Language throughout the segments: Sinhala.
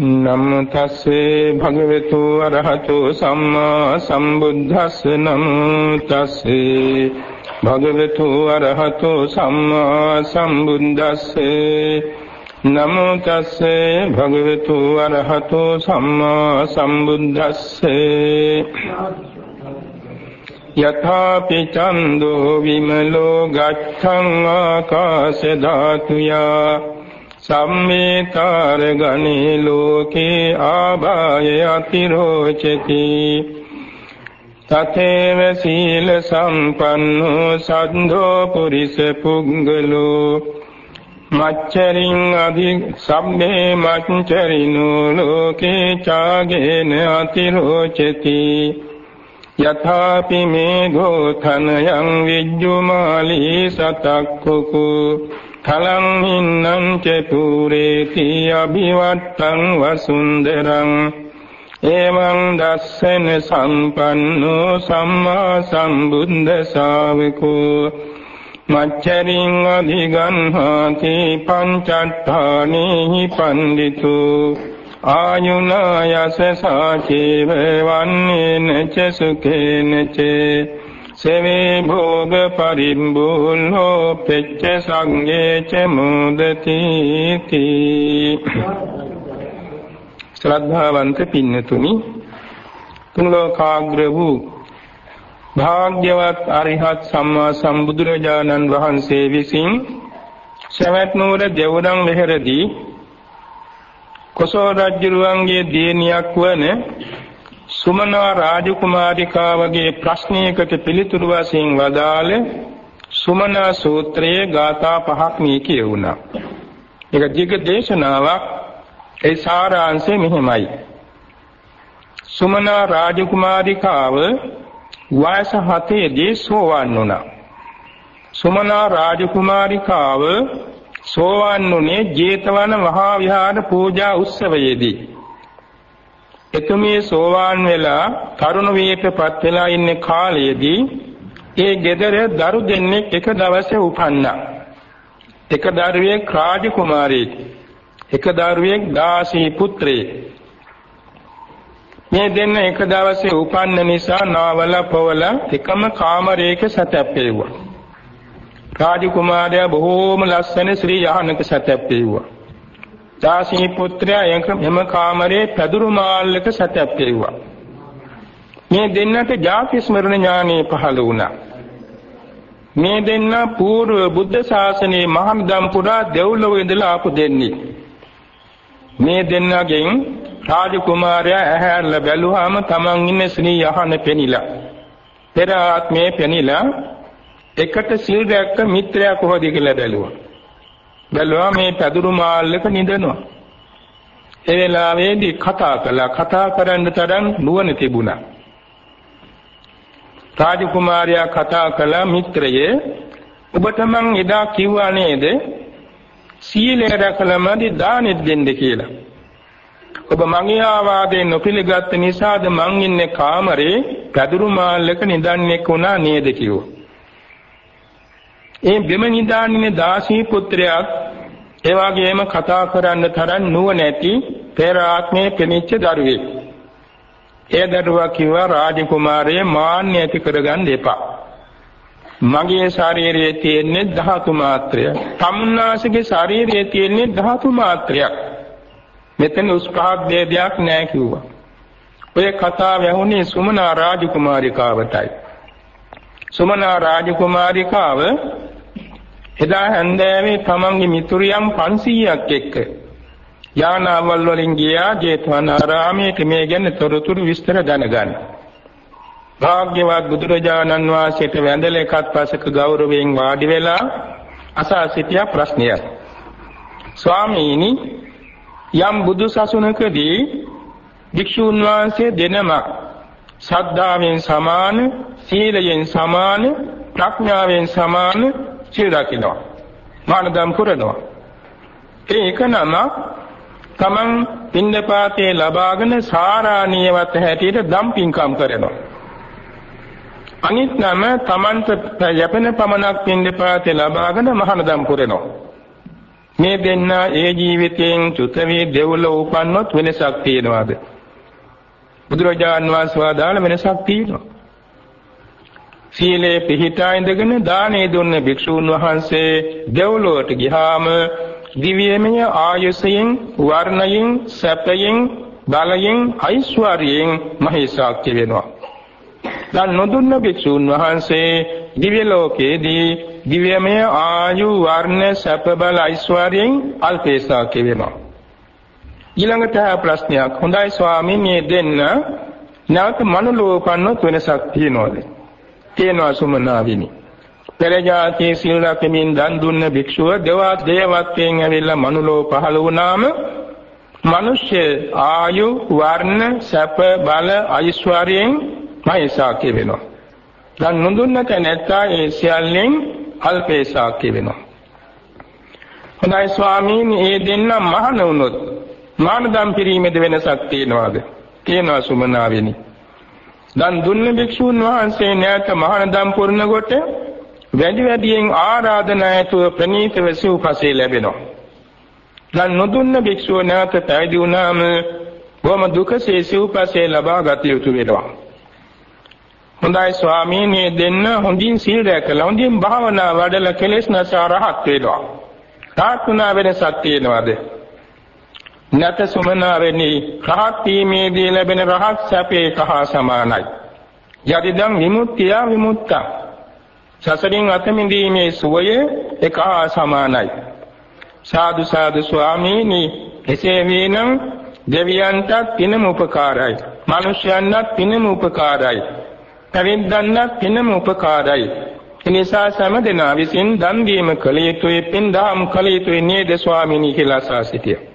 නමෝ තස්සේ භගවතු අරහතු සම්මා සම්බුද්දස්ස නමෝ තස්සේ භගවතු අරහතු සම්මා සම්බුද්දස්සේ නමෝ තස්සේ භගවතු අරහතු සම්මා සම්බුද්දස්සේ යථාපි චන්தோ විමලෝ ගච්ඡං ආකාශ ධාතුයා සම්මේකාර ගණේ ලෝකේ ආභාය අතිරෝචති තතේව සීල සම්පන්නෝ සද්ධෝ පුරිස පුංගලෝ මච්චරින් අධි සම්මේ මච්චරිනෝ ලෝකේ චාගේන අතිරෝචති යථාපි මේ ගෝතනයන් විජ්ජුමාලී සතක්කුකු. කලං හින්නං ච පුරේති අභිවත්තං වසුන්දරං එවං දස්සන සම්පන්නෝ සම්මා සම්බුද්ධ ශාවකෝ මච්චරින් අධිගන්හාති පංචත්තානේහි පණ්ඩිතු ආයුනායස සාචේව වන්නේන ච සුකේන ච සවේ භෝග පරිම්බුල්හෝ පෙච්ච සංගේ ච මුදති තී ශ්‍රද්ධාවන්ත පින්නතුනි තුන් ලෝකාග්‍ර වූ භාග්‍යවත් අරිහත් සම්මා සම්බුදුරජාණන් වහන්සේ විසින් සවැත් නුවර දෙවුරන් මෙහෙරදී කොසල් රජුරුවන්ගේ දියණියක් වන සුමනා රාජකුමාරිකාවගේ ප්‍රශ්නයකට පිළිතුරු වශයෙන් වදාළ සුමනා සූත්‍රයේ ගාථා පහක් මේ කියවුණා. ඒක දීර්ඝ දේශනාවක්. ඒ සාරාංශය මෙහිමයි. සුමනා රාජකුමාරිකාව වයස 7 දී සෝවන් වුණා. සුමනා රාජකුමාරිකාව සෝවන් වුණේ ජේතවන මහා විහාර පූජා උත්සවයේදී. එතුමිය සෝවාන් වෙලා තරුණ වියටපත් වෙලා ඉන්න කාලයේදී ඒ ගෙදර දරු දෙන්නෙක් එක දවසේ උපන්නා. එක දරුවෙක් රාජකුමාරයෙක්, එක දරුවෙක් දාසී පුත්‍රයෙක්. මේ දෙන්න එක දවසේ උපන්න නිසා නාවල පොවල එකම කාමරයක සැතැප්පෙව්වා. රාජකුමාරයා බොහෝම ලස්සන ශ්‍රී යහනක සැතැප්පෙව්වා. දාසී පුත්‍රයා එම කාමරේ පැදුරු මාල්ලක සැතැප්පෙව්වා. මේ දෙන්නට ජාති ස්මරණ ඥානෙ පහළ වුණා. මේ දෙන්න పూర్ව බුද්ධ ශාසනයේ මහම්දම් පුරා දෙව්ලොව ඉඳලා ආපු දෙන්නේ. මේ දෙන්නගෙන් රාජකුමාරයා ඇහැරලා බැලුවාම තමන් ඉන්න ශ්‍රී යහන පෙනිලා. පෙර ආත්මේ පෙනිලා එකට සිල් රැක්ක මිත්‍රයා කොහොද කියලා බැලුවා. බැලුවා මේ පැදුරු මාල්ලක නිදනවා. ඒ වෙලාවේදී කතා කළා. කතා කරන්න තරම් නුවණ තිබුණා. රාජකුමාරයා කතා කළා මිත්‍රයේ ඔබට මං එදා කිව්වා නේද සීලය රැකලමදි දානෙත් දෙන්න කියලා. ඔබ මගේ ආවාදයෙන් නොපිළගත් නිසාද මං ඉන්නේ කාමරේ පැදුරු මාල්ලක නිදන්නේ වුණා නේද කිව්වා. ඒ බෙම නිදාන්නේ දාසී පුත්‍රයාත් ඒ වගේම කතා කරන්න තරම් නුවණැති පෙර ආත්මයේ පෙනිච්ච දරුවෙක්. ඒ දරුවා කිව්වා රාජකුමාරයේ මාන්න ඇති කරගන්න එපා. මගේ ශරීරයේ තියෙන්නේ ධාතු මාත්‍රය. තමුන්නාසගේ ශරීරයේ තියෙන්නේ ධාතු මාත්‍රයක්. මෙතන උස්පහක් දෙයක් නෑ කිව්වා. ඔය කතාව ඇහුනේ සුමනා රාජකුමාරිකාවටයි. සුමනා රාජකුමාරිකාව එදා හැන්දෑවේ තමන්ගේ මිතුරියන් 500ක් එක්ක යානාවල් වලින් ගියා ජේතවනාරාමයේ මේ ගැන තොරතුරු විස්තර දැනගන්න. භාග්‍යවත් බුදුරජාණන් වහන්සේට වැඳලා එකත් පසක ගෞරවයෙන් වාඩි වෙලා අසා සිටියා ප්‍රශ්නයක්. ස්වාමීනි යම් බුදු සසුනකදී භික්ෂුන් වහන්සේ දෙනම ශ්‍රද්ධාවෙන් සමාන, සීලයෙන් සමාන, ප්‍රඥාවෙන් සමාන සිල් රකින්නවා. මානදම් පුරනවා. ඒක නම තමන් පින්දපාතේ ලබාගෙන සාරාණීයවත් හැටියට දම් පින්කම් කරනවා. අනිත් නම තමන්ට යැපෙන පමණක් පින්දපාතේ ලබාගෙන මහානදම් පුරනවා. මේ දෙන්න ඒ ජීවිතයෙන් චුත වේ දෙව්ලොව උපන්නොත් වෙනසක් තියනවාද? බුදුරජාන් වහන්සේ වදාළ වෙනසක් තියෙනවා. සීලේ පිහිටා ඉඳගෙන දානේ දුන්න භික්ෂූන් වහන්සේ දෙව්ලොවට ගියාම දිව්‍යමය ආයසයෙන් වර්ණයෙන් සැපයෙන් බලයෙන් ඓශ්වර්යයෙන් මහේසාක්‍ය වෙනවා. දැන් නොදුන්න භික්ෂූන් වහන්සේ දිව්‍ය ලෝකයේදී දිව්‍යමය ආයු වර්ණ සැප බල ඓශ්වර්යයෙන් අල්පේසාක්‍ය වෙනවා. ඊළඟට ප්‍රශ්නයක් හොඳයි ස්වාමීන් මේ දෙන්න නැවත මනුලෝකන්නොත් වෙනසක් තියනවද? තියෙනවා සුමනාවිනි. පෙර ජාතියේ සිල් රැකමින් දන් දුන්න භික්ෂුව දෙවත් දේවත්වයෙන් ඇවිල්ලා මනුලෝ පහළ වුණාම මිනිස්ය ආයු වර්ණ සැප බල ඓශ්වර්යයෙන් මහේසාක්‍ය වෙනවා. දන් නොදුන්න තැනැත්තා ඒ සියල්ලෙන් අල්පේසාක්‍ය වෙනවා. හොඳයි ස්වාමීන් මේ දෙන්න මහණ වුණොත් මානදම් පිරීමේද වෙනසක් තියෙනවද? තියෙනවා සුමනාවෙනි. දන් දුන්න භික්ෂුන් වහන්සේ නැවත මහානදම් පුරන කොට වැඩි වැඩියෙන් ආරාධනා ඇතුව ප්‍රණීතව සිව්පසේ ලැබෙනවා. දන් නොදුන්න භික්ෂුව නැවත පැවිදි වුණාම බොහොම දුකසේ සිව්පසේ ලබා ගත යුතු වෙනවා. හොඳයි ස්වාමීනි දෙන්න හොඳින් සීල් රැකලා හොඳින් භාවනා වඩලා කෙලෙස් නැසා රහත් වෙනවා. තාත්ුණා වෙනසක් තියෙනවද? නැත සුමනාවෙනි රහත් වීමේදී ලැබෙන රහත් සැපේ කහ සමානයි. යදිදම් විමුක්තිය විමුක්තා. සසරින් අත මිදීමේ සුවය එක හා සමානයි. සාදු සාදු ස්වාමීනි එසේ වේනම් දෙවියන්ටත් පිනම උපකාරයි. මිනිසයන්ටත් පිනම උපකාරයි. පැවිද්දන්ටත් පිනම උපකාරයි. එනිසා සෑම දෙනා විසින් දන් දීම කළ යුතුයි, පින් දහම් කළ යුතුයි නේද ස්වාමීනි කියලා අසා සිටියා.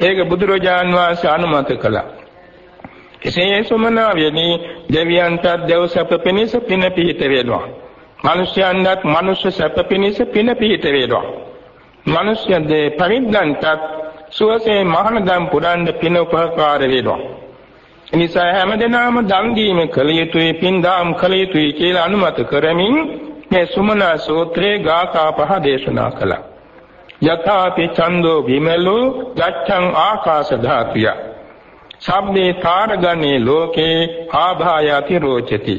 ඒක බුදුරජාන් වහන්සේ අනුමත කළා. එසේ සුමනාවෙනි දෙවියන්ට දෙව් සැප පිණිස පින පිහිට වේනවා. මිනිසයන්ට මනුෂ්‍ය සැප පිණිස පින පිහිට වේනවා. මිනිස්යන්ගේ පරිද්දන්ට සුවසේ මහානදම් පුරන්න පින උපකාර වේනවා. එනිසා හැමදෙනාම දන් දීම කළ යුතුයි පින් දාම් කළ යුතුයි කියලා අනුමත කරමින් මේ සුමනා සූත්‍රයේ ගාථා පහ දේශනා කළා. යථාපි ඡන්தோ විමලෝ ගච්ඡං ආකාශ ධාතුය. සම්මේ තාරගණේ ලෝකේ ආභායති රෝචති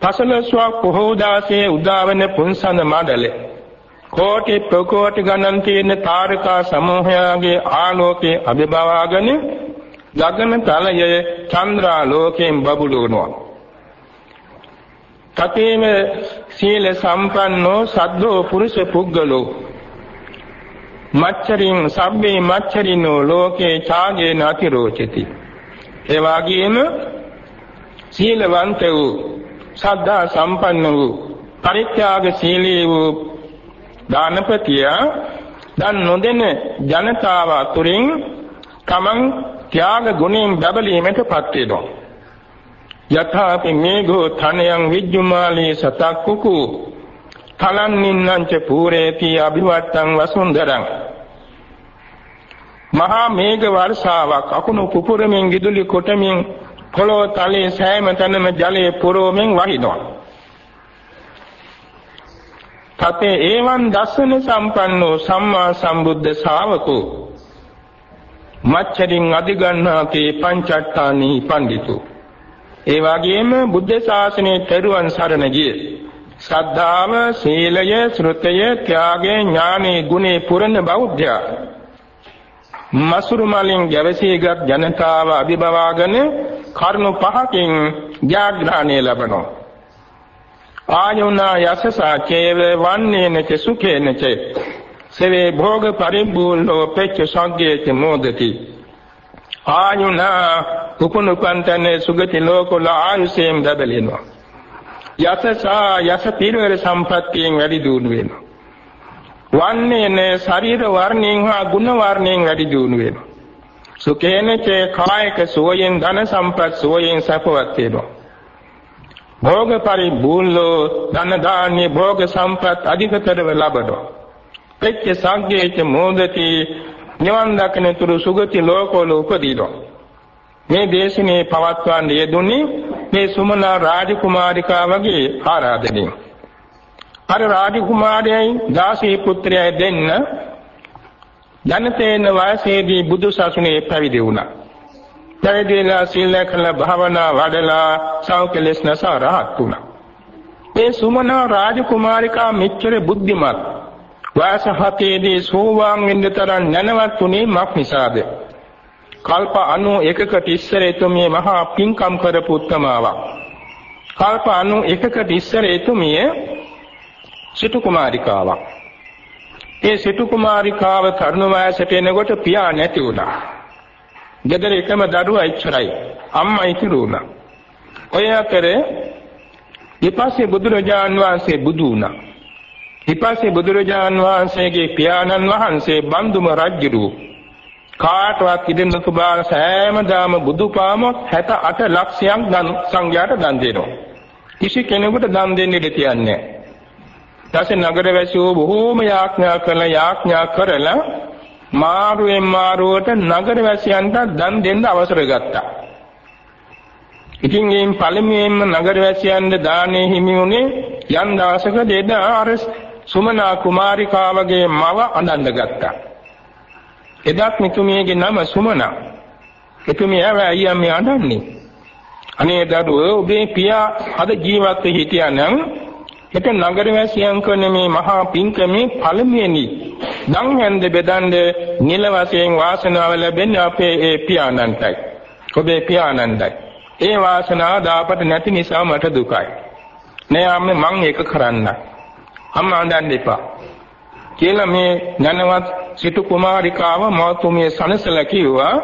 පසලස්වක් පොහෝ දාසේ උදාවන පුන්සඳ මඩලේ. කෝටි ප්‍රකෝටි ගණන් තියෙන තාරකා සමූහයාගේ ආලෝකයේ අභිභවාගෙන ගගන තලයේ චන්ද්‍රා ලෝකයෙන් බබළුනවා තතේම සීල සම්පන්නෝ සද්දෝ පුරුෂ පුද්ගලෝ මච්චරින් සබ්බේ මච්චරිනෝ ලෝකේ ඡාගේ නැති රෝචති ඒ වගේම සීලවන්ත වූ සද්ධා සම්පන්න වූ පරිත්‍යාග සීලී වූ දානපතිය දන් නොදෙන ජනතාව අතුරින් තමන් ත්‍යාග ගුණයෙන් බබලීමටපත් වෙනවා. යථාපි මේඝෝ තනයන් විජ්ජුමාලී සතක්කුකු තලන්නින්නං ච පූරේති අභිවත්තං වසුන්දරං. මහා මේඝ වර්ෂාවක් අකුණු පුපුරමින් ගිදුලි කොටමින් පොළොව තලයේ සෑම තැනම ජලය පුරවමින් වහිනවා. තතේ ඒවන් දස්සන සම්පන්නෝ සම්මා සම්බුද්ධ ශාවකෝ. මච්චරින් අධිගන්නාකේ පංචට්ඨානි පඬිතු. ඒ වගේම බුද්ධ ශාසනයේ තෙරුවන් සරණ ගියේ. ශ්‍රද්ධාව, සීලය, ශ්‍රුතය, ත්‍යාගය, ඥානෙ, ගුණේ පුරන බෞද්ධයා. මසුරු මලින් ගැවසීගත් ජනතාව අභිභවාගෙන කරුණු පහකින් ජාග්‍රහණය ලබනවා. ආයුනා යසසා චේව වන්නේන ච සුඛේන ච සවේ භෝග පරිබ්බූලෝ පෙච්ච සංගේච මොදති ආයුනා කුකුණුකන්තනේ සුගති ලෝකවල ආයුෂයෙන් බබලෙනවා. යසසා යස පිරවර සම්පත්තියෙන් වැඩි දියුණු වෙනවා. වන්නේන ශරීර වර්ණයෙන් හා ගුණ වර්ණයෙන් වැඩි දියුණු වෙනවා. සුකේනච කායික සෝයෙන් ධන සම්පත් සෝයෙන් සපවත් වෙනවා. භෝග පරිබූලෝ ධන දාන්නේ භෝග සම්පත් අධිකතරව ලබනවා. පෙච්ච සංගේච මොදති නිවන් දකින තුරු සුගති ලෝකවල උපදීනවා. මේ දේශනේ පවත්වන්නේ යෙදුනේ මේ සුමනා රාජකුමාරිකාවගේ ආරාධනෙන්. අර රාජකුමාරයයි දාසී පුත්‍රයයි දෙන්න ජනතේන වාසයේදී බුදු සසුනේ පැවිදි වුණා. පැවිදිලා සීල කළ භාවනා වඩලා සෞඛලස් නැසා රහත් වුණා. මේ සුමනා රාජකුමාරිකා මෙච්චර බුද්ධිමත් වයස හතේදී සෝවාන් වෙන්න තරම් නැනවත් උනේ මක් නිසාද? කල්ප 91කට ඉස්සර එතුමිය මහා පින්කම් කරපු උත්තමාවක්. කල්ප 91කට ඉස්සර එතුමිය සිටු කුමාරිකාවක්. ඒ සිටු කුමාරිකාව තරුණ වයසට එනකොට පියා නැති වුණා. ගෙදර එකම දරුවා ඉච්චරයි. අම්මා ඉතුරු වුණා. ඔය අතරේ ඊපස්සේ බුදුරජාන් වහන්සේ බුදු වුණා. ඊපස්සේ බුදුරජාන් වහන්සේගේ පියාණන් වහන්සේ බන්දුම රජුරු කාටවත් ඉදෙන්න සුභා සෑමදාම බුදුපාමොත් 68 ලක්ෂයක් දන් සංඝයාට දන් දෙනවා. කිසි කෙනෙකුට දන් දෙන්න ඉඩ තියන්නේ නැහැ. ඊට නගර වැසියෝ බොහෝම යාඥා කරලා යාඥා කරලා මාරුවෙන් මාරුවට නගර වැසියන්ට දන් දෙන්න අවසර ගත්තා. ඉතින් මේ පළමුවෙන්ම නගර වැසියන්ට දානේ හිමි වුණේ යම් දවසක දෙදා අර සුමනා කුමාරිකාවගේ මව අඳන්න ගත්තා. එදත් මෙතුමියගේ නම සුමනා. එතුමිය ඇයි මේ අඬන්නේ? අනේ දරුවෝ ඔබේ පියා අද ජීවත් වෙ හිටියානම් හිත නගර වැසියන් කරන මේ මහා පින්කමේ පළමුවෙනි දන් හැන්ද බෙදන්න නිල වශයෙන් වාසනාව ලැබෙන්නේ අපේ ඒ පියාණන්ටයි. ඔබේ පියාණන්ටයි. ඒ වාසනාව දාපට නැති නිසා මට දුකයි. නෑ අම්මේ මං ඒක කරන්න. අම්මා අඬන්න එපා. කියලා මේ ඥානවත් සිටු කුමාරිකාව මෞතුමිය සනසලා කිව්වා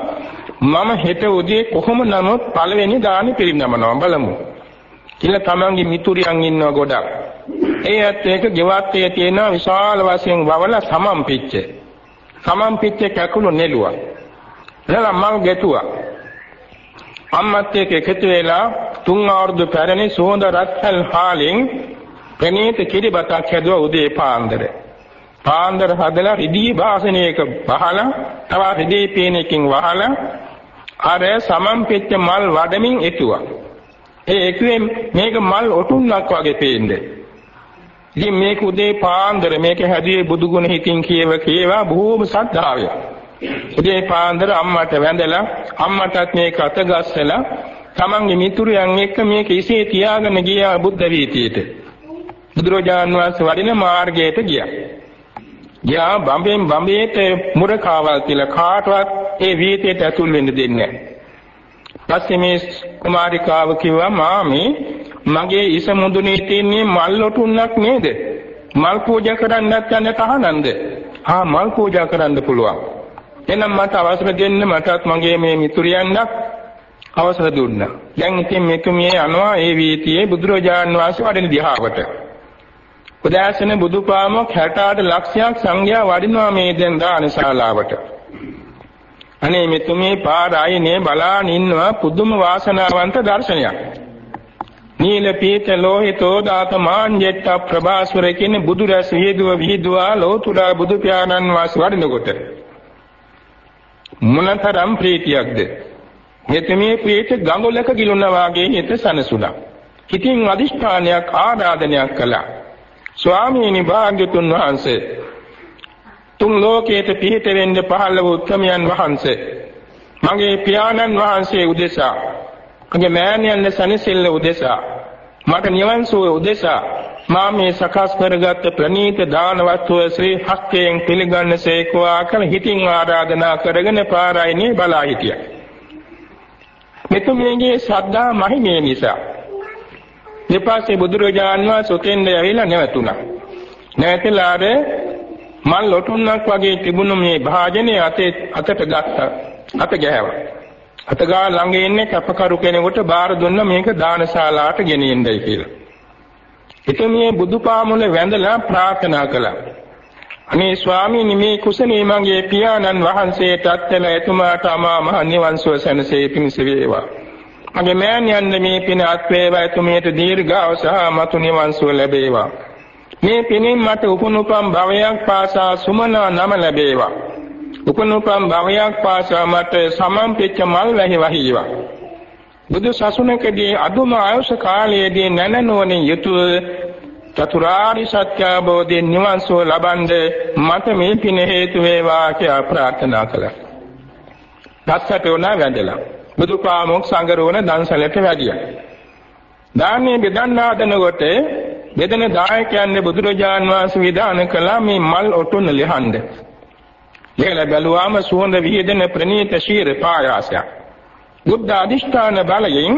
මම හෙට උදේ කොහොම නමුත් පළවෙනි දානි පිරිනමනවා බලමු. කියලා තමන්ගේ මිතුරියන් ඉන්නවා ගොඩක්. ඒ ඇත්ත එක ගෙවත්තේ තියෙන විශාල වශයෙන් වවලා සමම් පිච්ච. සමම් පිච්ච කැකුළු නෙළුවා. එලා මම ගැතුවා අම්මත් එක්ක එකතු වෙලා තුන් අවුරුදු පැරණි සුවඳ රත්හල් හාලින් ප්‍රණීත කිරිබතක් හැදුවා උදේ පාන්දරේ. පාන්දර හදලා රිදී භාසනයක වහලා තව රිදී පේනකින් වහලා අර සමම් පෙච්ච මල් වඩමින් එතුවා. ඒ එක්ුවෙන් මේක මල් ඔටුන්නක් වගේ පේන්නේ. ඉතින් මේක උදේ පාන්දර මේක හැදුවේ බුදුගුණ හිතින් කියව කේවා බොහෝම සද්ධාවය. උදේ පාන්දර අම්මට වැඳලා අම්මටත් මේක අතගස්සලා තමන්ගේ මිතුරියන් එක්ක මේක ඉසේ තියාගෙන ගියා බුද්ධ වීතියට. බුදුරජාන් වහන්සේ වඩින මාර්ගයට ගියා. යා බම්බෙන් බම්බේට මුරකාවල් කියලා කාටවත් ඒ වීතයට ඇතුල් වෙන්න දෙන්නේ නැහැ. පස්සේ මේ කුමාරිකාව කිව්වා මාමේ මගේ ඉස මුදුනේ තියෙන්නේ මල් ලොටුන්නක් නේද? මල් පූජා කරන්නත් යන්න තහනන්ද? ආ මල් පූජා කරන්න පුළුවන්. එහෙනම් මට අවසර දෙන්න මටත් මගේ මේ මිතුරියන්ට අවසර දුන්නා. දැන් ඉතින් මේක මේ යනවා ඒ වීතියේ බුදුරජාන් වහන්සේ වඩින දිහාවට. උදාසන බුදුපාමොක් 68 ලක්ෂයක් සංඝයා වඩිනවා මේ දැන් දානශාලාවට. අනේ මෙතුමේ පාර ආයනේ බලාන ඉන්නවා පුදුම වාසනාවන්ත දර්ශනයක්. නීල පීත ලෝහිතෝ දාත මාන්ජෙට්ට ප්‍රභාස්වර කියන බුදු රැස් විහිදුව විහිදුවා ලෝතුරා බුදු පියාණන් වාසී වඩිනකොට මොනතරම් ප්‍රීතියක්ද මෙතමේ ප්‍රීත ගඟලක ගිලුණා වාගේ හිත සනසුණා. හිතින් අදිෂ්ඨානයක් ආරාධනයක් කළා. ස්වාමීනි භාග්‍යතුන් වහන්සේ තුන් ලෝකයට පිහිට වෙන්න පහළ වූ උත්මයන් වහන්සේ මගේ පියාණන් වහන්සේ උදෙසා මගේ මෑණියන් සනසිල්ල උදෙසා මට නිවන් සුව උදෙසා මා මේ සකස් කරගත් ප්‍රණීත දාන වස්තුව ශ්‍රී හස්තයෙන් පිළිගන්නසේකවා කල හිතින් ආරාධනා කරගෙන පාරායිනේ බලා හිටියා. මෙතුමියගේ ශ්‍රද්ධා මහිමේ නිසා ඊපස්සේ බුදුරජාන් වහන්සේ උතෙන්ද ඇවිල්ලා නැවතුණා. නැවතිලා අර මල් ලොටුන්නක් වගේ තිබුණු මේ භාජනය අතේ අතට ගත්තා. අත ගැහැවා. අතගා ළඟ ඉන්නේ කැපකරු කෙනෙකුට බාර දුන්න මේක දානශාලාවට ගෙනියන්නයි කියලා. එතුමිය බුදුපාමුල වැඳලා ප්‍රාර්ථනා කළා. අනේ ස්වාමීනි මේ කුසලී මගේ පියාණන් වහන්සේටත් තල එතුමාට අමා මහ නිවන් සුව සැනසී පිණිස වේවා. මගේ මෑණියන් මේ පින අත් වේවා එතුමියට දීර්ඝාව සහ මතු නිවන් සුව ලැබේවා. මේ පිනින් මට උපනුපම් භවයක් පාසා සුමනා නම ලැබේවා. උපනුපම් භවයක් පාසා මට සමම්පෙච්ච මල් වැහි වහීවා. බුදු සසුනකදී අදුම ආයුෂ කාලයේදී නැනනෝනේ යුතුය චතුරාරි සත්‍ය අවබෝධයෙන් නිවන් සුව ලබන්නේ මට මේ පින හේතු වේවා කියලා ප්‍රාර්ථනා කළා. දස්සට උනා වැඳලා. බුදුපාමොක් සංගරෝණ දන්සලට වැඩියා. දාන්නේ බෙදන්න හදනකොට බෙදෙන දායකයන්ගේ බුදුරජාන් වහන්සේ විධාන කළා මේ මල් ඔටුන ලිහන්න. ලියලා බැලුවාම සුවඳ විහිදෙන ප්‍රණීත ශීර පායාසයක්. බුද්ධ අධිෂ්ඨාන බලයෙන්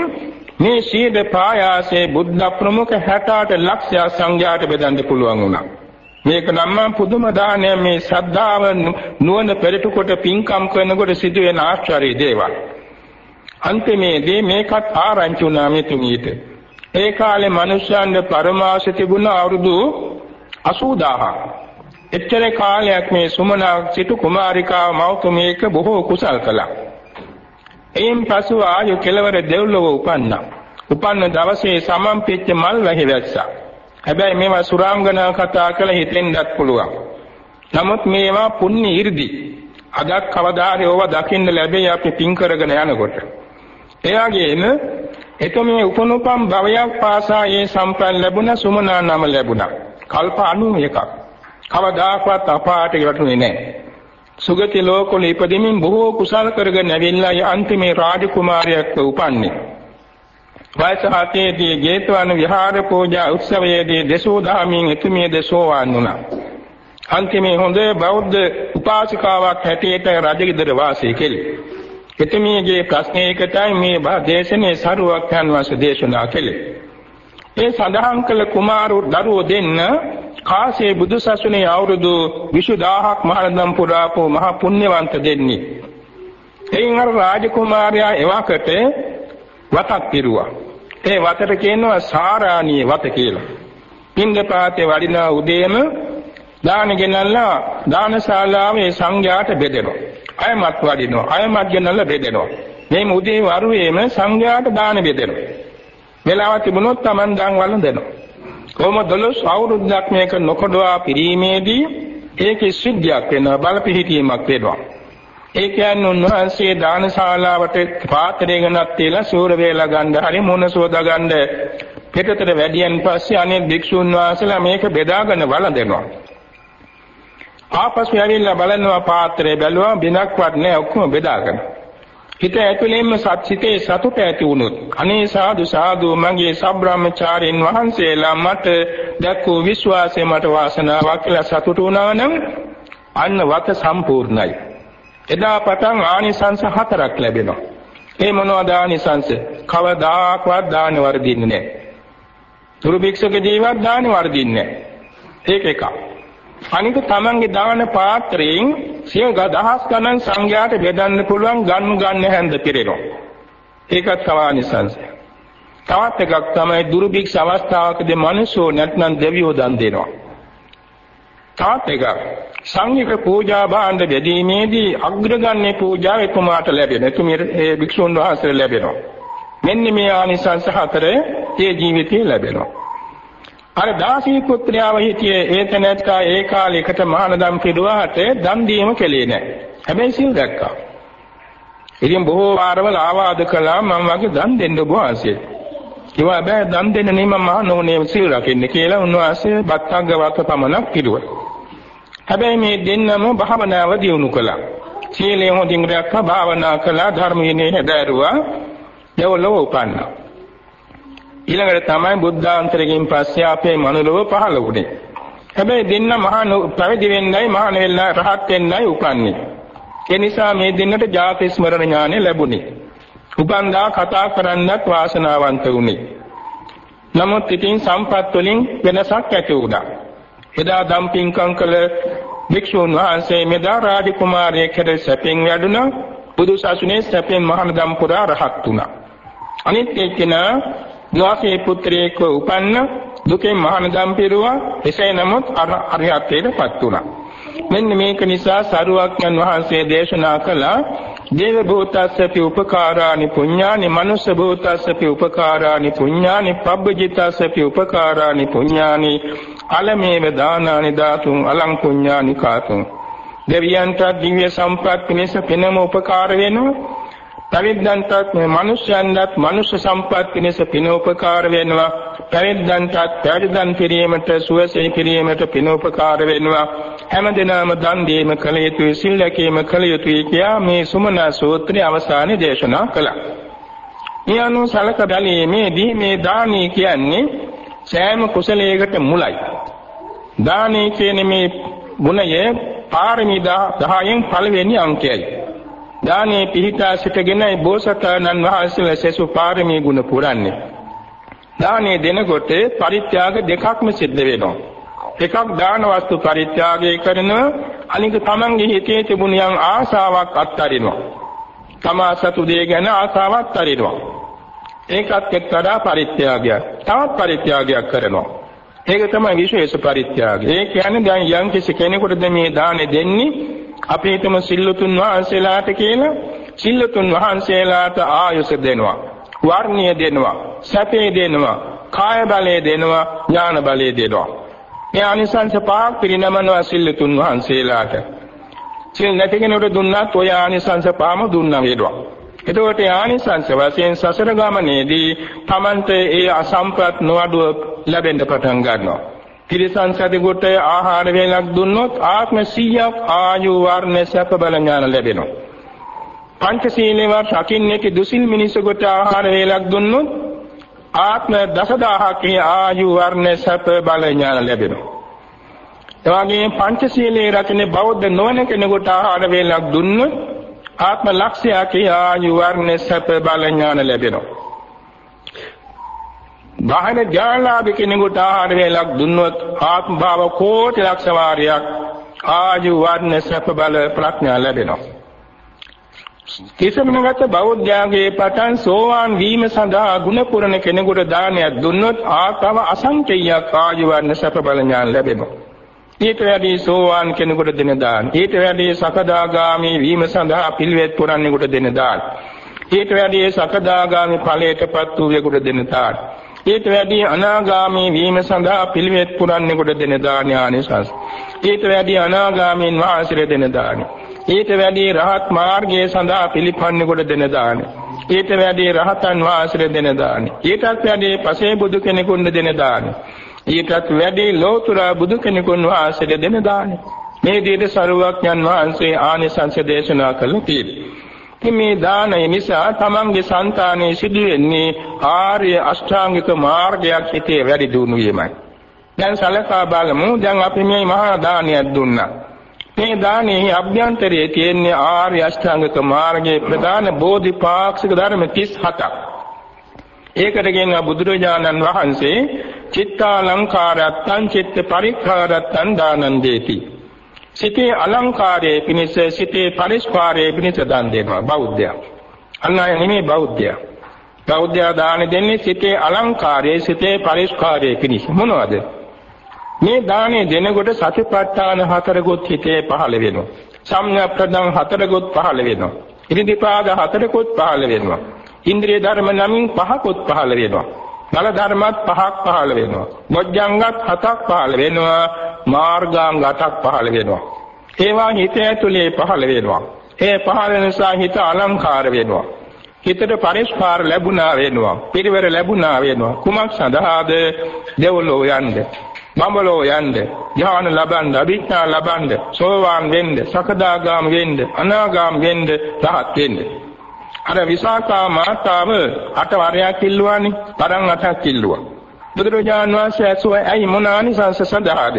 මේ ශීර පායාසයේ බුද්ධ ප්‍රමුඛ 68 ලක්ෂය සංඝයාට බෙදන්න පුළුවන් වුණා. මේක නම් පුදුම දානය මේ ශ්‍රද්ධාව නුවණ පෙරට කොට පින්කම් කරනකොට සිදුවෙන ආශ්චර්ය දේවල්. අන්තිමේදී මේකත් ආරංචි වුණා මෙතුමියට. ඒ කාලේ මිනිස්යන්ගේ පරමාශ තිබුණ අවුරුදු 80000ක්. එච්චර කාලයක් මේ සුමනා සිටු කුමාරිකාව මෞතුමියක බොහෝ කුසල් කළා. එයින් පසු ආයු කෙලවර දෙව්ලොව උපන්නා. උපන්න දවසේ සමම්පෙච්ච මල් වැහි වැස්සා. හැබැයි මේවා සුරාංගනා කතා කළ හිතෙන්නත් පුළුවන්. නමුත් මේවා පුණ්‍ය 이르දි. අදක් කවදාහරි ඕවා දකින්න ලැබෙයි අපි පින් කරගෙන යනකොට. එයාගේම එතුමිය උපනුපම් භවයක් පාසා ඒ සම්ප්‍රාන් ලැබුණ සුමනා නම ලැබුණා. කල්ප 91ක්. කවදාකවත් අපාට වැටුනේ නැහැ. සුගති ලෝකවල ඉපදෙමින් බොහෝ කුසල් කරගෙන ඇවිල්ලා ඒ අන්තිමේ රාජකුමාරයෙක්ව උපන්නේ. වයස හතේදී ජේතවන විහාර පූජා උත්සවයේදී දසෝ දහමින් එතුමිය දසෝවන් වුණා. අන්තිමේ හොඳ බෞද්ධ උපාසිකාවක් හැටියට රජගෙදර වාසය කෙළේ. එතුමියගේ ප්‍රශ්නයකටයි මේ දේශනේ සරුවක් යන වාස දේශනා කළේ. ඒ සඳහන් කළ කුමාරු දරුවෝ දෙන්න කාසේ බුදුසසුනේ අවුරුදු 20000ක් මහරදම් පුරාපු මහ පුණ්‍යවන්ත දෙන්නේ. එයින් අර රාජකුමාරයා එවකට වතක් පිරුවා. ඒ වතට කියනවා සාරාණී වත කියලා. පින්දපාතේ වඩිනා උදේම දාන ගෙනල්ලා දානශාලාවේ සංඝයාට බෙදෙනවා. අයමත් වඩිනවා. අයමත් ගෙනල්ලා බෙදෙනවා. මේ උදේ වරුවේම සංඝයාට දාන බෙදෙනවා. වෙලාව තිබුණොත් Taman දන් වළඳ දෙනවා. කොහොම දොළොස් අවුරුද්දක් මේක නොකඩවා පිරීමේදී ඒකේ සිද්ධියක් වෙනවා බලපිහිටීමක් වෙනවා. ඒ කියන්නේ උන්වහන්සේ දානශාලාවට පාත්‍රය ගෙනත් තියලා සූර වේලා ගන්න හරි මොන සෝදා ගන්න පිටතට වැඩියන් පස්සේ අනෙක් භික්ෂුන් වහන්සේලා මේක බෙදාගෙන වළඳනවා. ආපසු ඇවිල්ලා බලනවා පාත්‍රය බැලුවා බිනක්වත් නැහැ ඔක්කොම බෙදාගෙන. හිත ඇතුළෙන්ම සත්‍සිතේ සතුට ඇති වුණොත් අනේ සාදු සාදු මගේ සබ්‍රාහ්මචාරින් වහන්සේලා මට දැක්වූ විශ්වාසය මට වාසනාවක් කියලා සතුට වුණා නම් අන්න වත සම්පූර්ණයි. එදා පටන් ආනිසංස හතරක් ලැබෙනවා. ඒ මොනවද ආනිසංස? කවදාකවත් දාන වර්ධින්නේ නැහැ. තුරු භික්ෂුක ජීවත් දාන වර්ධින්නේ නැහැ. ඒක එකක්. අනික තමන්ගේ දාන පාත්‍රයෙන් සිය දහස් ගණන් සංඝයාට බෙදන්න පුළුවන් ගන්න ගන්න හැන්ද පිරෙනවා. ඒකත් තවානිසංසය. තවත් එකක් තමයි දුර්භික්ෂ අවස්ථාවකදී මිනිස්සු නැත්නම් දෙවියෝ දන් දෙනවා. තවත් එකක් සංඝික පූජා භාණ්ඩ බෙදීමේදී අග්‍රගන්නේ පූජාව එතුමාට ලැබෙන. එතුමිය ඒ භික්ෂුන් වහන්සේට ලැබෙනවා. මෙන්න මේ ආනිසංස හතර ඒ ජීවිතේ ලැබෙනවා. අර දාසී පුත්‍රයාව හිටියේ ඒ තැනැත්තා ඒ කාලයකට මහානදම් පිළුවාට දන් දීම කෙලේ නැහැ. හැබැයි සිල් දැක්කා. ඉතින් බොහෝ වාරවල ආවාද කළා මම වගේ දන් දෙන්න ඔබ වහන්සේ. ඒවා හැබැයි දන් දෙන්න නෙමෙයි මම මහනෝනේ සිල් රකින්න කියලා උන්වහන්සේ බත්තංග වත පමණක් පිළුවා. හැබැයි මේ දෙන්නම භාවනාව දියුණු කළා. සීලය හොඳින් රැක්කා භාවනා කළා ධර්ම විනය හැදෑරුවා. දෙවලෝ උපන්නා. ඊළඟට තමයි බුද්ධාන්තරයෙන් පස්සේ අපේ මනුලව පහළ වුණේ. හැබැයි දෙන්න මහා පැවිදි වෙන්නයි මහා නෙවෙන්න රහත් වෙන්නයි උපන්නේ. ඒ නිසා මේ දෙන්නට ජාති ස්මරණ ඥානෙ ලැබුණේ. උපන්දා කතා කරන්නත් වාසනාවන්ත වුණේ. නමුත් ඉතින් සම්පත් වලින් වෙනසක් ඇති වුණා. එදා දම්පින්කම් කළ භික්ෂුන් වහන්සේ මෙදා රාජකුමාරයෙක් හැර සැපෙන් වැඩුණා. බුදු සසුනේ සැපෙන් මහානදම් පුරා රහත් වුණා. අනිත් එක්කෙනා ද්වාසේ පුත්‍රයෙක් උපන්න දුකෙන් මහානදම් පිරුවා. එසේ නමුත් අරිහත්ත්වයටපත් වුණා. මෙන්න මේක නිසා සරුවක්ඥන් වහන්සේ දේශනා කළා දේව භූතස්සපි උපකාරානි පුඤ්ඤානි මනුස්ස භූතස්සපි උපකාරානි පුඤ්ඤානි පබ්බජිතස්සපි උපකාරානි පුඤ්ඤානි අලමේව දානානි දාතුං අලං පුඤ්ඤානි කාතුං දෙවියන්ට දිව්‍ය සම්පත් පිණිස පිනම උපකාර වෙනවා. පැවිද්දන්ටත් මේ මිනිස්යන්ටත් මනුෂ්‍ය සම්පත් පිණිස පින උපකාර වෙනවා පැවිද්දන්ටත් පැවිද්දන් කිරීමට සුවසේ කිරීමට පින උපකාර වෙනවා හැමදෙනාම දන් දීම කළ යුතුයි සිල් රැකීම කළ යුතුයි කියා මේ සුමනා සූත්‍රයේ අවසානයේ දේශනා කළා. මේ අනුව සලක බැලීමේදී මේ දානී කියන්නේ සෑම කුසලයකට මුලයි. දානී කියන්නේ මේ ගුණයේ පාරමිතා 10න් පළවෙනි අංකයයි. දානේ පිහිටා සිටගෙනයි බෝසතාණන් වහන්සේලා සසු පාරමී ගුණ පුරන්නේ. දානේ දෙනකොට පරිත්‍යාග දෙකක්ම සිද්ධ වෙනවා. එකක් දාන වස්තු පරිත්‍යාගය කරනවා අනික තමන්ගේ හිතේ තිබුණ යම් ආසාවක් අත්හරිනවා. තමා සතු දේ ගැන ආසාවක් අත්හරිනවා. ඒකත් එක්තරා පරිත්‍යාගයක්. තවත් පරිත්‍යාගයක් කරනවා. ඒක තමයි විශේෂ පරිත්‍යාගය. ඒ කියන්නේ දැන් යම් කිසි කෙනෙකුට මේ දානේ දෙන්නේ අපි හිතමු සිල්ලුතුන් වහන්සේලාට කියලා. සිල්ලුතුන් වහන්සේලාට ආයුෂ දෙනවා වර්ණීය දෙනවා සැපේ දෙනවා කාය බලය දෙනවා ඥාන බලය දෙනවා. මේ ආනිසංස පහක් පිරිනමනවා සිල්ලුතුන් වහන්සේලාට. සිල් නැති කෙනෙකුට දුන්නත් ඔය ආනිසංස පහම දුන්නා වේදවා. එතකොට ආනිසංස වශයෙන් සසර ගමනේදී Tamante ඒ අසම්ප්‍රත් නොඅඩුව ලැබෙන්න පටන් ගන්නවා. තිරිසන් සතෙකුට ආහාර වේලක් දුන්නොත් ආත්ම 100ක් ආයු වර්ණ සැප බල ඥාන ලැබෙනවා. පංචශීලේවත් රකින්නේක දුසිල් මිනිසෙකුට ආහාර වේලක් දුන්නොත් ආත්ම දසදහක ආයු වර්ණ සැප බල ඥාන ලැබෙනවා. එවාගේ පංචශීලයේ රකින්නේ බෞද්ධ නොවන කෙනෙකුට ආහාර වේලක් දුන්නොත් ආත්ම ලක්ෂයක ආයු වර්ණ සැප බල ඥාන ලැබෙනවා. බාහිර ඥානලාභ කෙනෙකුට ආහාර වේලක් දුන්නොත් ආත්ම භාව කෝටි ලක්ෂ වාරයක් ආයු වර්ණ සැප බල ප්‍රඥා ලැබෙනවා. කිසමනගත බෞද්ධයාගේ පටන් සෝවාන් වීම සඳහා ගුණ පුරණ කෙනෙකුට දානයක් දුන්නොත් ආතව අසංකේයයක් ආයු වර්ණ සැප බල ඥාන ලැබෙනවා. ඊට වැඩි සෝවාන් කෙනෙකුට දෙන දාන. ඊට වැඩි සකදාගාමි වීම සඳහා පිළිවෙත් පුරන්නෙකුට දෙන දාන. ඊට වැඩි සකදාගාමි ඵලයටපත් වූවෙකුට දෙන දාන. ඊට වැඩි අනාගාමී වීම සඳහා පිළිවෙත් පුරන්නෙකුට දෙන දාන ආනිසංස. ඊට වැඩි අනාගාමීන් වහන්සේ දෙන දාන. ඊට වැඩි රහත් මාර්ගයේ සඳහා පිළිපන්නෙකුට දෙන දාන. ඊට වැඩි රහතන් වහන්සේ දෙන දාන. ඊටත් වැඩි පසේ බුදු කෙනෙකුට දෙන දාන. ඊටත් වැඩි ලෝතුරා බුදු කෙනෙකුන් වහන්සේ දෙන දාන. මේ විදිහට සරුවක්ඥන් වහන්සේ ආනිසංස දේශනා කළ තියෙනවා. මේ දානය නිසා තමන්ගේ సంతානයේ සිදුවෙන්නේ ආර්ය අෂ්ටාංගික මාර්ගයක් හිතේ වැඩි දියුණු වීමයි. දැන් සලකා බලමු දැන් අපි මේ මහා දානයක් දුන්නා. මේ දානයේ අභ්‍යන්තරයේ තියෙන ආර්ය අෂ්ටාංගික මාර්ගයේ ප්‍රධාන බෝධිපාක්ෂික ධර්ම 37ක්. ඒකට කියනවා බුදුරජාණන් වහන්සේ චිත්තාලංකාරත්තං චිත්ත පරික්ඛාරත්තං දානං දේති. සිතේ අලංකාරයේ පිණිස සිතේ පරිස්කාරයේ පිණිස දන් දෙනවා බෞද්ධයා. අන්න අය නෙමෙයි බෞද්ධයා. බෞද්ධයා දාන දෙන්නේ සිතේ අලංකාරයේ සිතේ පරිස්කාරයේ පිණිස. මොනවද? මේ දානේ දෙනකොට සතිපට්ඨාන හතරකුත් හිතේ පහළ වෙනවා. සම්‍යක් ප්‍රදන් හතරකුත් පහළ වෙනවා. ඉරිදිපාද හතරකුත් පහළ වෙනවා. ඉන්ද්‍රිය ධර්ම නමින් පහකුත් පහළ වෙනවා. බල ධර්මත් පහක් පහළ වෙනවා. බොජ්ජංගත් හතක් පහළ වෙනවා. මාර්ගාංග අටක් පහළ වෙනවා. ඒවා හිත ඇතුලේ පහළ වෙනවා. ඒ පහළ නිසා හිත අලංකාර වෙනවා. හිතට පරිස්කාර ලැබුණා වෙනවා. පිරිවර ලැබුණා වෙනවා. කුමක් සඳහාද? දෙවලෝ යන්න. බඹලෝ යන්න. ඥාන ලබන්න, අභිඥා ලබන්න, සෝවාන් වෙන්න, සකදාගාම වෙන්න, අනාගාම වෙන්න, රහත් වෙන්න. අර විසාකා මාතාව අට වරයක් කිල්ලුවානේ. තරම් අටක් කිල්ලුවා. බුදුරජාණන් වහන්සේ ඇසුවා ඇයි මොන ආනිසංස සඳහාද?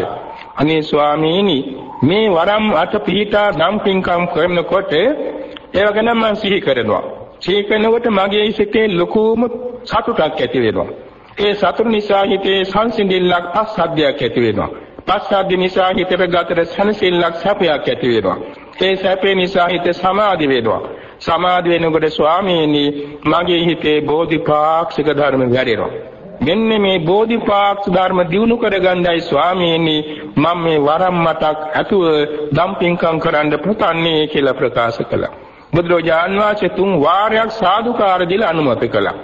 අනේ ස්වාමීනි මේ වරම් අට පිහිටා නම් පින්කම් කරනකොට ඒව ගැන මම සිහි කරනවා. සිහි කරනකොට මගේ සිතේ ලොකුම සතුටක් ඇති වෙනවා. ඒ සතුට නිසා හිතේ සංසිඳිල්ලක් පස්සද්ධියක් ඇති වෙනවා. පස්සද්ධි නිසා හිතේ ගතට සනසිල්ලක් සැපයක් ඇති වෙනවා. ඒ සැපේ නිසා හිත සමාධි වෙනවා. සමාධි වෙනකොට ස්වාමීනි මගේ හිතේ බෝධිපාක්ෂික ධර්ම වැඩෙනවා. මෙන්න මේ බෝධිපාක්ෂ ධර්ම දිනු කරගන්නයි ස්වාමීනි මම මේ වරම් මතක් ඇතුව දම්පින්කම් කරන්න පුතන්නේ කියලා ප්‍රකාශ කළා. බුදුරජාන් වහන්සේ තුන් වාරයක් සාදුකාර දීලා අනුමත කළා.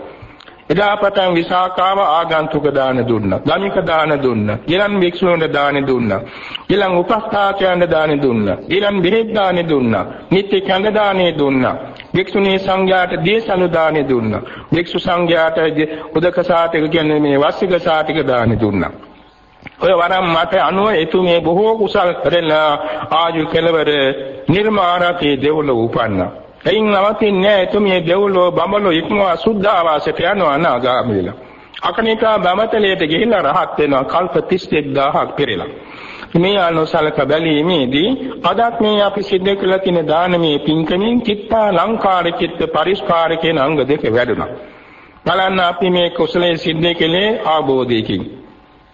එදා පටන් විසාකාව ආගන්තුක දාන දුන්නා. ගමික දාන දුන්නා. ඊළඟ භික්ෂුවන්ට දාන දුන්නා. ඊළඟ උපස්ථායකයන්ට දාන දුන්නා. ඊළඟ බෙහෙත් දාන දුන්නා. නිත්‍ය කඳ දානේ දුන්නා. භික්ෂුණී සංඝයාට දේශනු දානෙ දුන්නා. භික්ෂු සංඝයාට උදක සාතික කියන්නේ මේ වස්සික සාතික දානෙ දුන්නා. ඔය වරම් මත අනුව එතුමේ බොහෝ කුසල් කරලා ආයු කෙලවර නිර්මාණකේ දෙවොල උපන්නා. එයින් නවතින්නේ නැහැ එතුමිය දෙව්ලොව බඹලොව ඉක්මවා සුද්ධාවාසයට යනවා අනාගාමීලා. අකනිකා බමතලයට ගිහිල්ලා රහත් වෙනවා කල්ප 31000ක් පෙරලා. මේ අනුසලක බැලීමේදී අදත් මේ අපි සිද්ධ කළ තියෙන දානමේ පින්කමින් චිත්තා ලංකාර චිත්ත පරිස්කාර කියන අංග දෙක වැඩුණා. බලන්න අපි මේ කුසලයේ සිද්ධ කළේ ආબોධයකින්.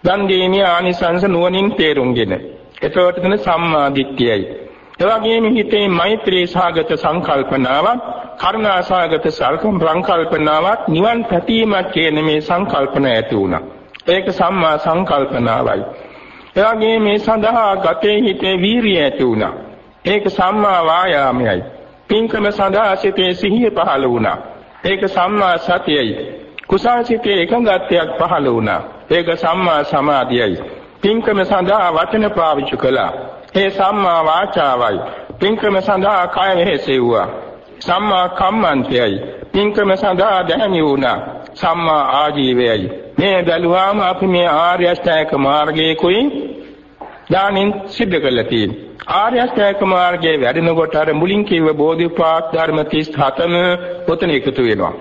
දන් දීමේ ආනිසංස නුවණින් තේරුම්ගෙන. එතකොට තන සම්මා දිට්ඨියයි. එවැගේම හිතේ මෛත්‍රී සාගත සංකල්පනාවක්, කරුණා සාගත සංකල්පනාවක්, නිවන් පැතීමක් කියන මේ සංකල්පන ඇති වුණා. ඒක සම්මා සංකල්පනාවයි. එවැගේ මේ සඳහා ගතේ හිතේ වීරිය ඇති වුණා. ඒක සම්මා වායාමයයි. පින්කම සඳහා සිතේ සිහිය පහළ වුණා. ඒක සම්මා සතියයි. කුසාසිතේ එකඟත්වයක් පහළ වුණා. ඒක සම්මා සමාධියයි. පින්කම සඳහා වචන පාවිච්චි කළා. ඒ සම්මා වාචාවයි. පින්කම සඳහා කය වෙහෙසෙව්වා. සම්මා කම්මන්තයයි. පින්කම සඳහා දැහැමි වුණා. සම්මා ආජීවයයි. මේ බැලුවාම අපි මේ ආර්ය අෂ්ටායක මාර්ගයේ කුයි දානින් සිද්ධ කරලා තියෙන්නේ. ආර්ය අෂ්ටායක මාර්ගයේ වැඩෙනකොට අර මුලින් කිව්ව බෝධිපාක් ධර්ම 37ම පොතන එකතු වෙනවා.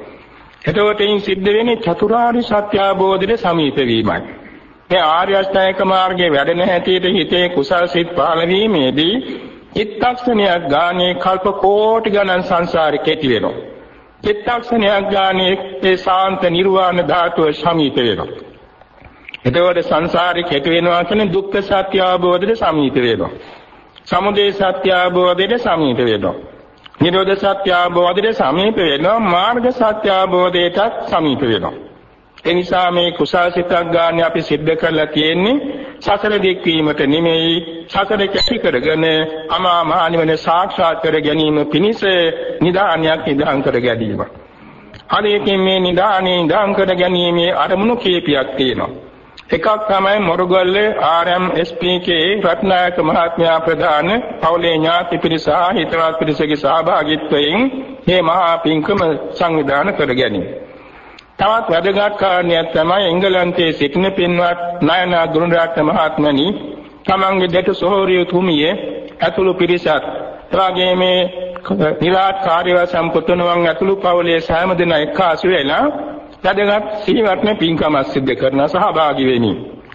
එතකොට ඉන් සිද්ධ වෙන්නේ චතුරාර්ය සත්‍ය අවබෝධයේ සමීප වීමයි. මේ ආර්ය අෂ්ටායක මාර්ගයේ වැඩෙන හැටියට හිතේ කුසල් සිත් පහළ වීමේදී චිත්තක්ෂණයක් ගානේ කල්ප කෝටි ගණන් සංසාරේ කෙටි වෙනවා. චිත්තක්ෂණයක් ගානේ ඒ සාන්ත නිර්වාණ ධාතුව සමීප වෙනවා. එතකොට සංසාරේ කෙටි වෙනවා කියන්නේ දුක්ඛ සත්‍ය අවබෝධයට සමීප වෙනවා. සමුදය සත්‍ය අවබෝධයට සමීප වෙනවා. නිරෝධ සත්‍ය අවබෝධයට සමීප වෙනවා. මාර්ග සත්‍ය අවබෝධයටත් සමීප වෙනවා. ඒ නිසා මේ කුසාසිතක් ගන්න අපි සිද්ධ කරලා තියෙන්නේ සසර දික්වීමට නෙමෙයි සසර කැටි කරගෙන අමා මහ නිවන සාක්ෂාත් කර ගැනීම පිණිස නිදානියක් නිදාන් කර ගැනීම. අනේකින් මේ නිදානේ නිදාන් කර ගැනීමේ අරමුණු කීපයක් තියෙනවා. එකක් තමයි මොරගොල්ලේ RMSPK රත්නායක මහත්මයා ප්‍රධාන පවුලේ ඥාති පිරිස හිතවත් පිරිසගේ සහභාගීත්වයෙන් මේ මහා පින්කම සංවිධානය කර ගැනීම. තවත් වැදගත් කාරණයක් තමයි එංගලන්තයේ සිටින පින්වත් නයනා ගුණරත්න මහත්මනි තමන්ගේ දෙට සොහොරිය තුමිය ඇතුළු පිරිසත් එවාගේ මේ නිරාත් කාර්යව සම්පූර්ණවන් ඇතුළු පවුලේ සෑම දෙනා එක්කාසු වෙලා වැදගත් සීවත්න පින්කම සිද්ධ කරන සහභාගී වෙමි.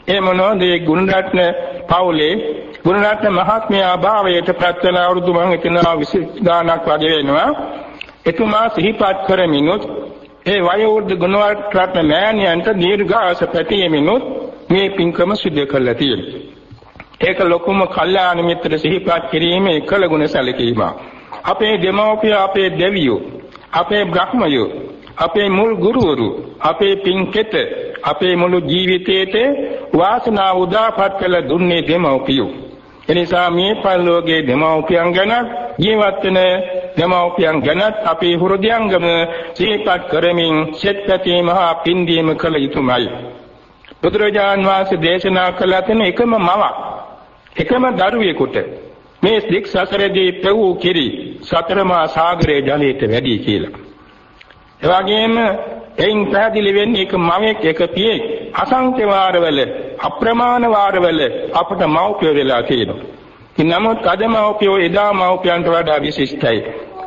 ඒ මොනවාද මේ ගුණරත්න පවුලේ ගුණරත්න මහත්මයා භාවයට ප්‍රත්‍යන අවුරුදු මම හිතනවා 20 ගාණක් වගේ වෙනවා. එතුමා සිහිපත් කරමිනුත් ඒ වයෝවෘද්ධ ගුණවත් රත්න මෑණියන්ට දීර්ඝාස පැතීමෙනුත් මේ පින්කම සිදු කළා තියෙනවා. ඒක ලොකුම කල්යාණ මිත්‍ර සිහිපත් කිරීමේ එකල ගුණ සැලකීම. අපේ දෙමව්පිය අපේ දෙවියෝ අපේ බ්‍රහ්මයෝ අපේ මුල් ගුරුවරු අපේ පින්කෙත අපේ මුළු ජීවිතයේට වාසනාව උදාපත් කළ දුන්නේ දෙමව්පියෝ. එනිසා මේ පරිලෝකයේ දෙමව්පියන් ගැන ජීවත් වෙන දෙමව්පියන් ගැනත් අපේ හෘදයංගම සිහිපත් කරමින් සෙත් පැතීම හා පින්දීම කළ යුතුමයි. බුදුරජාන් වහන්සේ දේශනා කළ තැන එකම මවක් එකම දරුවෙකුට මේ දික් සසරදී පෙවූ කිරි සතරමා සාගරයේ ජලයට වැඩි කියලා. එවැගේම එයින් පැහැදිලි වෙන්නේ එක මවෙක් එක පියෙක් අසංඛ්‍ය වාරවල අප්‍රමාණ වාරවල අපට මව්පිය වෙලා තියෙනවා. නමුත් අද මව්පියෝ එදා මව්පියන්ට වඩා විශිෂ්ටයි.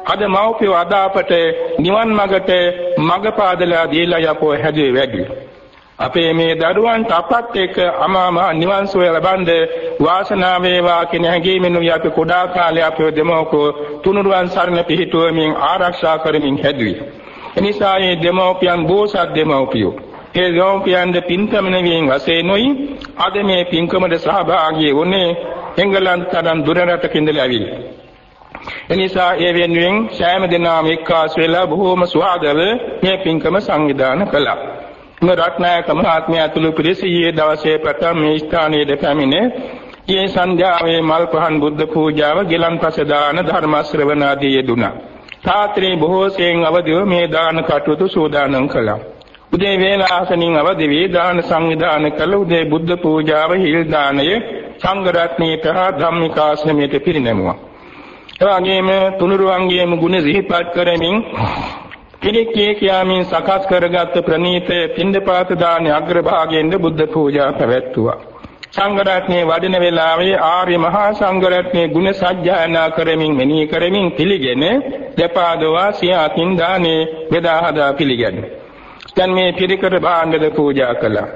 අද මව්පියෝ අද අපට නිවන් මඟට මඟ පාදලා දීලා යපෝ හැදුවේ වැඩි. අපේ මේ දරුවන්ට අපත් එක්ක අමාම නිවන් සුවය ලබන්ද වාසනාව වේවා කියන හැඟීමෙන් අපි කුඩා කාලේ අපේ දෙමෝකෝ තුනුරුවන් සරණ පිහිටුවමින් ආරක්ෂා කරමින් හැදුවේ. එනිසා මේ දෙමෝපියන් බෝසත් දෙමෝපියෝ ඒ දෙමෝපියන්ද පින්කමනවියෙන් වශයෙන්ොයි අද මේ පින්කමට සහභාගී වුණේ එංගලන්ත තරම් දුර රටක ඉඳලා ඇවිල්ලා. එනිසා ඒ වෙනුවෙන් සෑම දිනම එක්කාස් වෙලා බොහෝම සුවදව මේ පින්කම සංවිධානය කළා. මේ රත්නායක මහත්මයා ඇතුළු පිරිස ඊයේ දවසේ පටන් මේ ස්ථානයේ පැමිණ ඊයේ සන්ධ්‍යාවේ මල් පහන් බුද්ධ පූජාව ගිලන්පස දාන ධර්ම ශ්‍රවණ ආදී යෙදුණා. රාත්‍රී බොහෝ සෙයින් අවදිව මේ දාන කටයුතු සූදානම් කළා. උදේ වේලාසනින් අවදි වී දාන සංවිධානය කළ උදේ බුද්ධ පූජාව හිල් දානය සංඝ රත්නයට හා ධම්මිකාශ්‍රමයට පිරිනැමුවා. එවාගෙම තුනුරුවන්ගේම ගුණ සිහිපත් කරමින් පිළිකේ කියාමින් සකස් කරගත් ප්‍රණීත පින්දපාත දාන අග්‍රභාගයෙන්ද බුද්ධ පූජා පැවැත්තුවා. සංඝ රත්නයේ වඩින වේලාවේ ආර්ය මහා සංඝ රත්නයේ ගුණ සජ්ජායනා කරමින් මෙනෙහි කරමින් පිළිගෙන දෙපාදවා සියාතින් දානේ බෙදා හදා පිළිගන්නේ. දැන් මේ පිරිකර භාණ්ඩද පූජා කළා.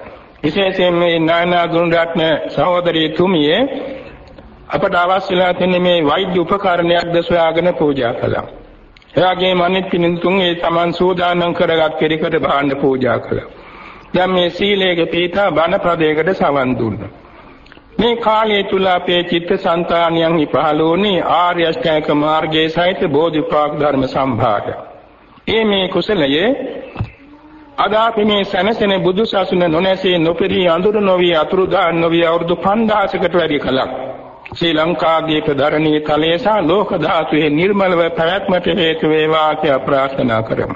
විශේෂයෙන් මේ නානා ගුණරත්න සහෝදරී තුමියේ අපට අවශ්‍යලා තියෙන මේ වෛද්‍ය උපකරණයක්ද සොයාගෙන පූජා කළා. එයාගේම අනිත් පින්තුන් ඒ Taman සූදානම් කරගත් පිරිකර භාණ්ඩ පූජා කළා. දැන් මේ සීලයේ පීඨා බණ පදයකට සවන් දුන්නා. මේ කාලය තුල අපේ චිත්ත සංතානියන් පහළෝනේ ආර්ය අෂ්ටාංග මාර්ගයේ සහිත බෝධිපාක් ධර්ම සම්භාගය. ඒ මේ කුසලයේ අද අපි මේ සැනසෙන බුදු සසුන නොනැසී නොපෙරී අඳුර නොවි අතුරුදාන් නොවි අවුරුදු 5000කට වැඩි කලක් ශ්‍රී ලංකාදීප ධරණී තලයේ සහ ලෝක ධාතුවේ නිර්මලව පැවැත්මට හේතු වේවා කියලා ප්‍රාර්ථනා කරමු.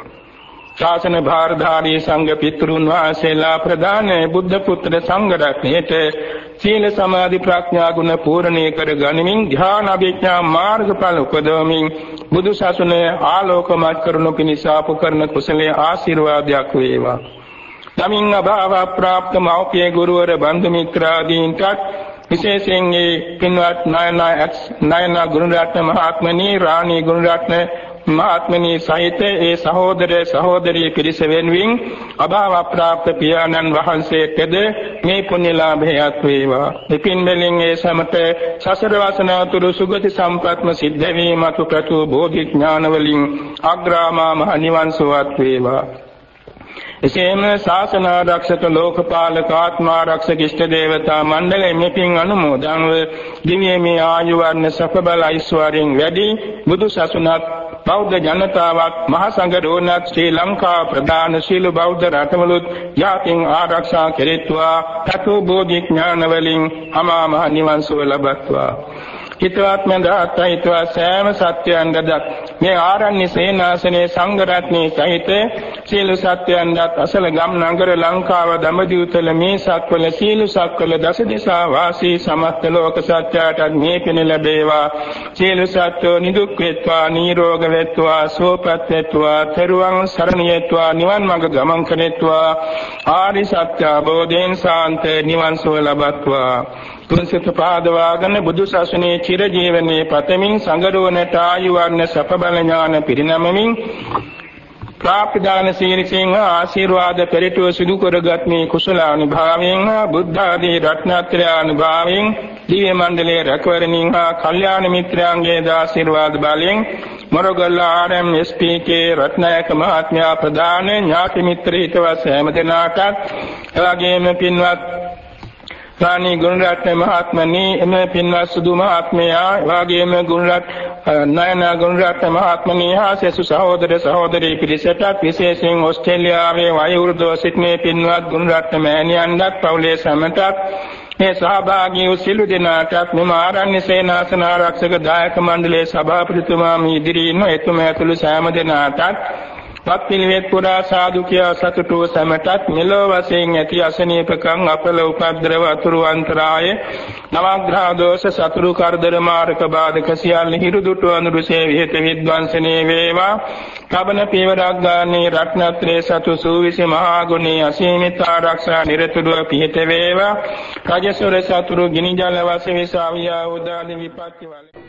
ශාසන භාරධාරී සංඝ පිතෘන් වහන්සේලා ප්‍රදාන බුද්ධ පුත්‍ර සංඝ රත්නයේට සීල සමාධි ප්‍රඥා ගුණ පූර්ණේ කර ගනිමින් ධ්‍යාන අභිඥා මාර්ගඵල උපදවමින් බුදු සසුන ආලෝකමත් කරනු පිණිස ආපු කරන කුසලයේ ආශිර්වාදයක් වේවා. තමන් අභාව ප්‍රාප්ත මෞපිය ගුරුවර බන්දු මිත්‍රාදීන්ටත් විශේෂයෙන් මේ පින්වත් නායනා නායනා ගුණරත්න මහත්මනී රාණී ගුණරත්න මහත්මනී සහිත ඒ සහෝදර සහෝදරී පිරිස වෙනුවෙන් අභාව ප්‍රාප්ත පියාණන් වහන්සේටද මේ පුණ්‍ය ලාභයත් වේවා. ඉපින් මෙලින් ඒ සමත සසර වසනාතුරු සුගති සම්ප්‍රත්ම සිද්ධ වීමතු ප්‍රතු බෝධි ඥාන වලින් අග්‍රාමා මහ නිවන් සුවත් වේවා. එසේම ශාසන ආරක්ෂක ලෝකපාලක ආත්මාරක්ෂක ඉෂ්ට දේවතා මණ්ඩලයේ මෙපින් අනුමෝදන්ව දිව්‍යමය ආයු වර්ණ සප බල ඓශ්වර්යයෙන් වැඩි බුදු සසුනත් බෞද්ධ ජනතාවක් මහ සංඝරෝණත් ශ්‍රී ලංකා ප්‍රධාන සීල බෞද්ධ රටවලුත් යාතින් ආරක්ෂා කෙරෙත්වා තතු බෝධි ඥාන වලින් අමා මහ නිවන් සුව ලබත්වා. හිතවත් මඳහත් හිතවත් සෑම සත්‍යයන්ගද මේ ආරණ්‍ය සේනාසනේ සංඝ රත්නයේ සහිත සීල සත්‍යයන්ගත් අසල ගම් නගර ලංකාව දඹදිව්තල මේ සක්වල සීල සක්වල දස දිසා වාසී සමස්ත ලෝක සත්‍යයට මේ පින ලැබේවා. සීල සත්‍යෝ නිදුක් වේත්වා නිරෝග වේත්වා සෝපත් වේත්වා තෙරුවන් සරණ යේත්වා නිවන් මඟ ගමන් කරේත්වා. ආරි සත්‍ය අවබෝධයෙන් සාන්ත නිවන් සුව ලබත්වා. තුන්සිත පාදවාගෙන බුදු සසුනේ චිරජීවනයේ පතමින් සංගරුවනට ආයු වර්ණ සප බල ඥාන පිරිනමමින් ප්‍රාප්තිදාන සීලයෙන් ආශිර්වාද පෙරටුව සිදු කරගත් මේ කුසල අනුභවයෙන් බුද්ධ ආදී රත්නත්‍රය අනුභවයෙන් දිව්‍ය මණ්ඩලයේ රැකවරණින් හා කල්යාණ මිත්‍රයන්ගේ ආශිර්වාද බලයෙන් මොරගල්ල ආර්.එම්. එස්.පී.කේ රත්නායක මහත්මයා ප්‍රදාන ඥාති මිත්‍ර හිතවත් හැම දෙනාටත් එවැගේම පින්වත් රාණී ගුණරත්න මහත්මනී එම පින්වත් සුදු මහත්මයා එවාගේම ගුණරත් නයන ගුණරත්න මහත්මනී හා සෙසු සහෝදර සහෝදරී පිරිසටත් විශේෂයෙන් ඕස්ට්‍රේලියාවේ වයෝවෘද්ධව සිටින පින්වත් ගුණරත්න මෑණියන්වත් පවුලේ සමටත් මේ සහභාගී වූ සිළු දෙනාටත් මෙම ආරණ්‍ය සේනාසන ආරක්ෂක දායක මණ්ඩලයේ සභාපතිතුමා මේ ඉදිරියේ ඉන්න එතුමා ඇතුළු සෑම දෙනාටත් පත්පිළිවෙත් පුරා සාදු කියා සතුටු සැමටත් මෙලෝ වශයෙන් ඇති අසනීපකම් අපල උපද්දරව අතුරු අන්තරාය. නවග්‍රහ දෝෂ සතුරු කරදර මාරක බාධක සියල්ල හිරුදුටු අනුරුසේ විහෙත විද්වංසනේ වේවා. කබන පීවරක් ගානේ රත්නත්‍රේ සතු සූවිසි මහා ගුණේ අසීමිත ආරක්ෂා නිරතුරුව පිහිට වේවා. රජසොර සතුරු ගිනි ජල වශයෙන් උදාන විපත්ති වල